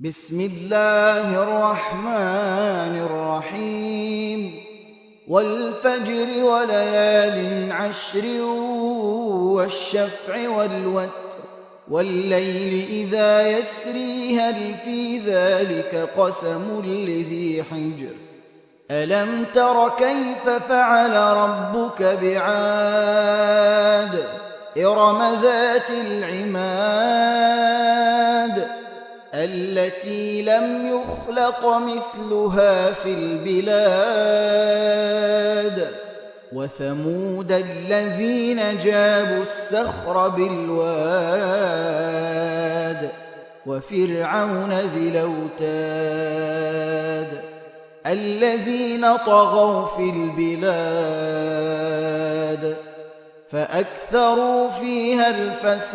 بسم الله الرحمن الرحيم. والفجر وليال عشر والشفع والوتر والليل إذا يسري هل في ذلك قسم لذي حجر؟ ألم تر كيف فعل ربك بعاد؟ إرم ذات العماد. التي لم يخلق مثلها في البلاد. وثمود الذين جابوا السخر بالواد. وفرعون ذي الأوتاد. الذين طغوا في البلاد. فأكثروا فيها الفساد.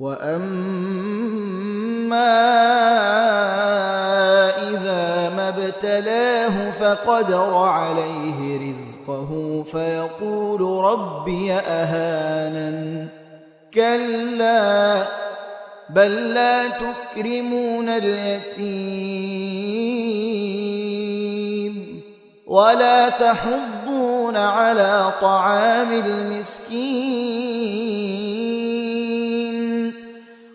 وَأَمَّا إِذَا مَا ابْتَلَاهُ فَقَدَرَ عَلَيْهِ رِزْقَهُ فَيَقُولُ رَبِّي أَهَانَنِ كَلَّا بَل لَّا تُكْرِمُونَ الْيَتِيمَ وَلَا تَحُضُّونَ عَلَىٰ طَعَامِ الْمِسْكِينِ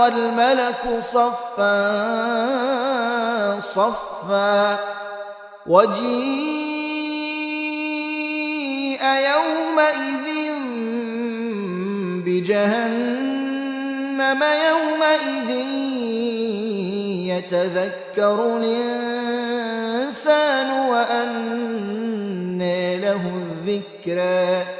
وَالْمَلَكُ صَفًّا صَفًّا وَجِيءَ يَوْمَئِذٍ بِجَهَنَّمَ يَوْمَئِذٍ يَتَذَكَّرُ الْإِنسَانُ وَأَنَّىٰ لَهُ الذِّكْرَىٰ.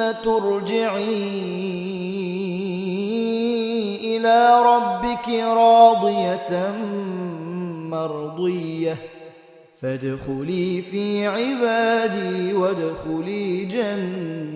ارْجِعِي إِلَىٰ رَبِّكِ رَاضِيَةً مَّرْضِيَّةً فَادْخُلِي فِي عِبَادِي وَادْخُلِي جَنَّتِي